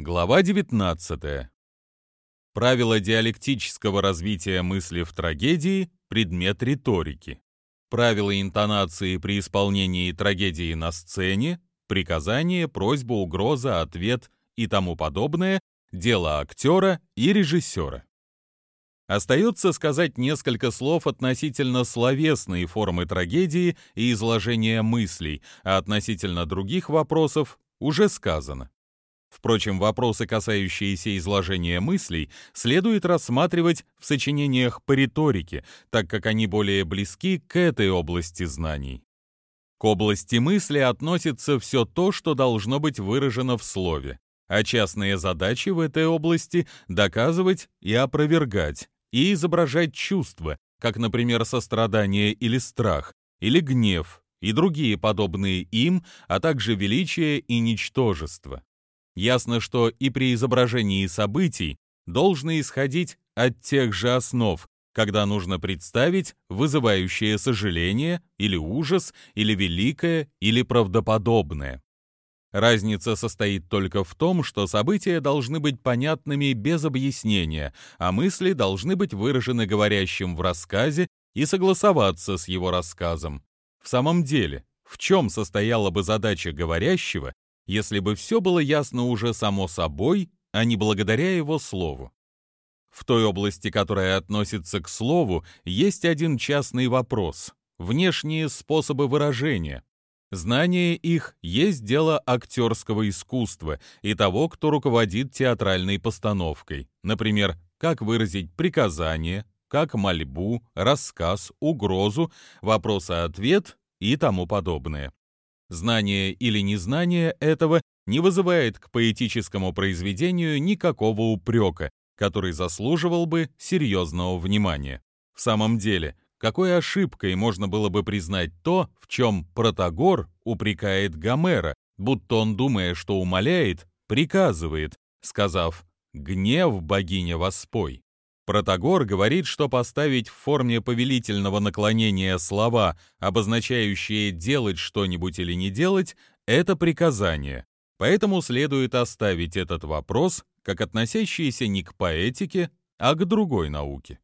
Глава 19. Правила диалектического развития мысли в трагедии – предмет риторики. Правила интонации при исполнении трагедии на сцене, приказание, просьба, угроза, ответ и тому подобное – дело актера и режиссера. Остается сказать несколько слов относительно словесной формы трагедии и изложения мыслей, а относительно других вопросов уже сказано. Впрочем, вопросы, касающиеся изложения мыслей, следует рассматривать в сочинениях по риторике, так как они более близки к этой области знаний. К области мысли относится все то, что должно быть выражено в слове, а частные задачи в этой области — доказывать и опровергать, и изображать чувства, как, например, сострадание или страх, или гнев, и другие подобные им, а также величие и ничтожество. Ясно, что и при изображении событий должно исходить от тех же основ, когда нужно представить вызывающее сожаление или ужас, или великое, или правдоподобное. Разница состоит только в том, что события должны быть понятными без объяснения, а мысли должны быть выражены говорящим в рассказе и согласоваться с его рассказом. В самом деле, в чем состояла бы задача говорящего, если бы все было ясно уже само собой, а не благодаря его слову. В той области, которая относится к слову, есть один частный вопрос – внешние способы выражения. Знание их есть дело актерского искусства и того, кто руководит театральной постановкой. Например, как выразить приказание, как мольбу, рассказ, угрозу, вопрос-ответ и тому подобное. Знание или незнание этого не вызывает к поэтическому произведению никакого упрека, который заслуживал бы серьезного внимания. В самом деле, какой ошибкой можно было бы признать то, в чем Протагор упрекает Гомера, будто он, думая, что умоляет, приказывает, сказав «Гнев, богиня, воспой». Протагор говорит, что поставить в форме повелительного наклонения слова, обозначающие делать что-нибудь или не делать, это приказание. Поэтому следует оставить этот вопрос как относящийся не к поэтике, а к другой науке.